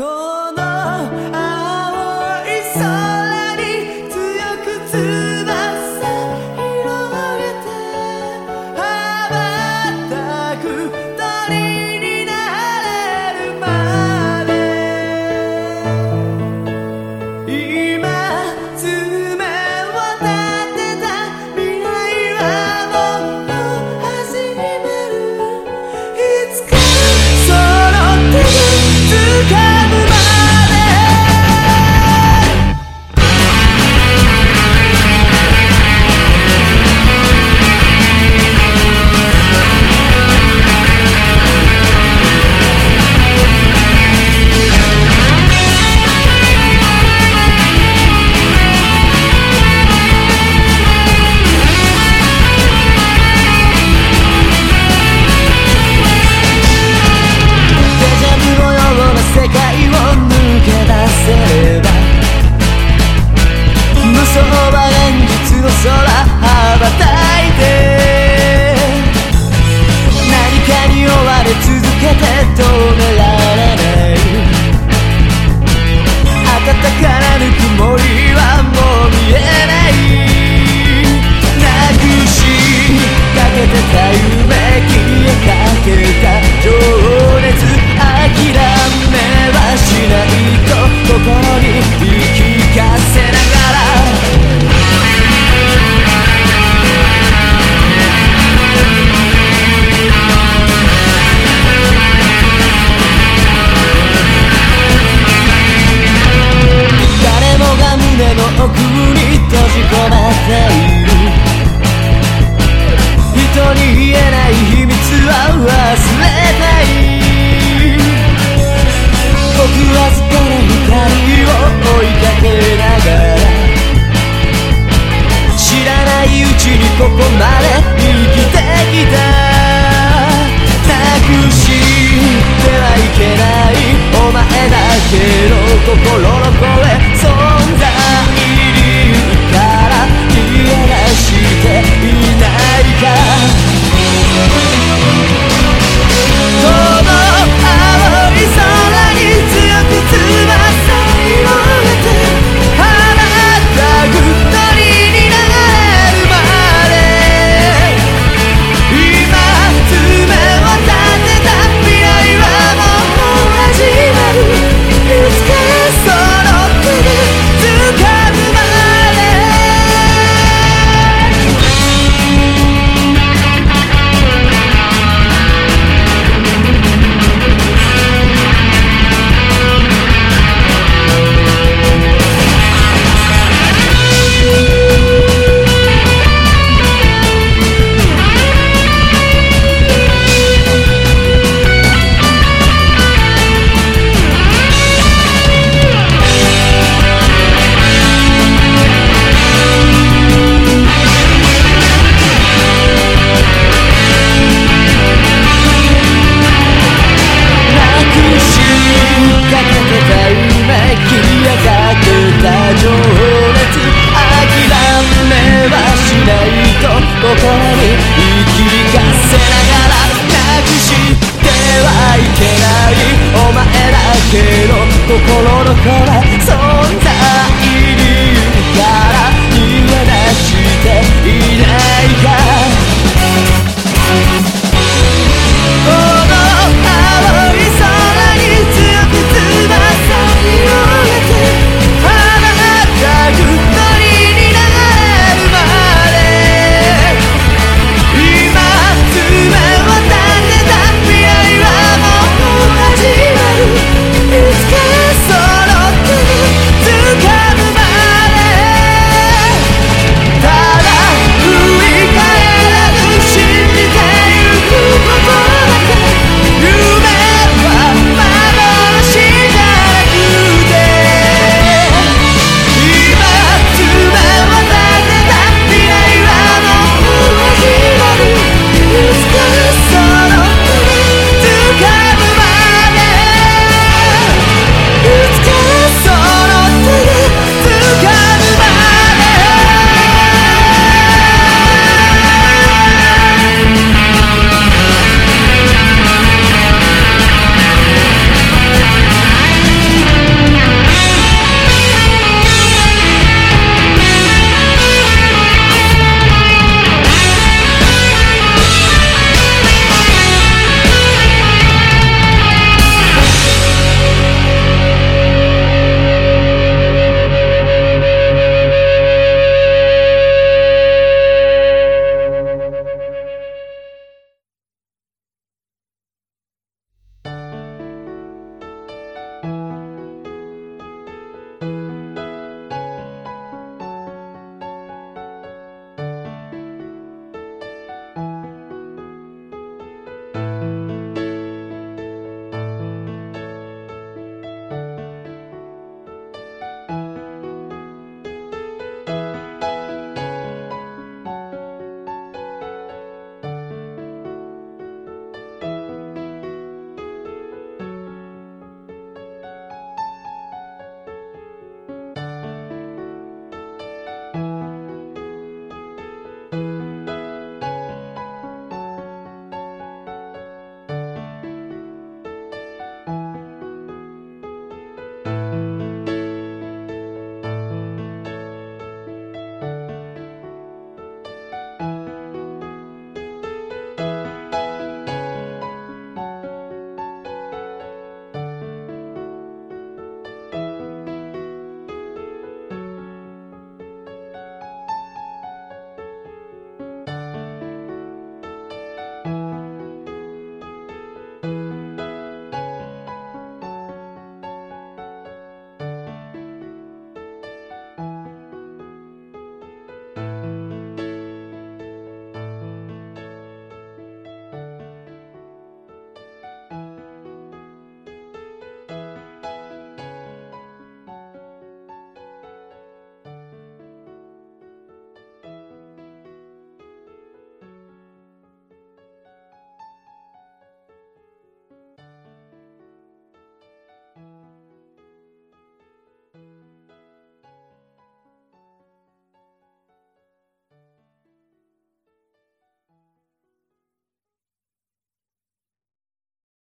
Cold. go dolor 心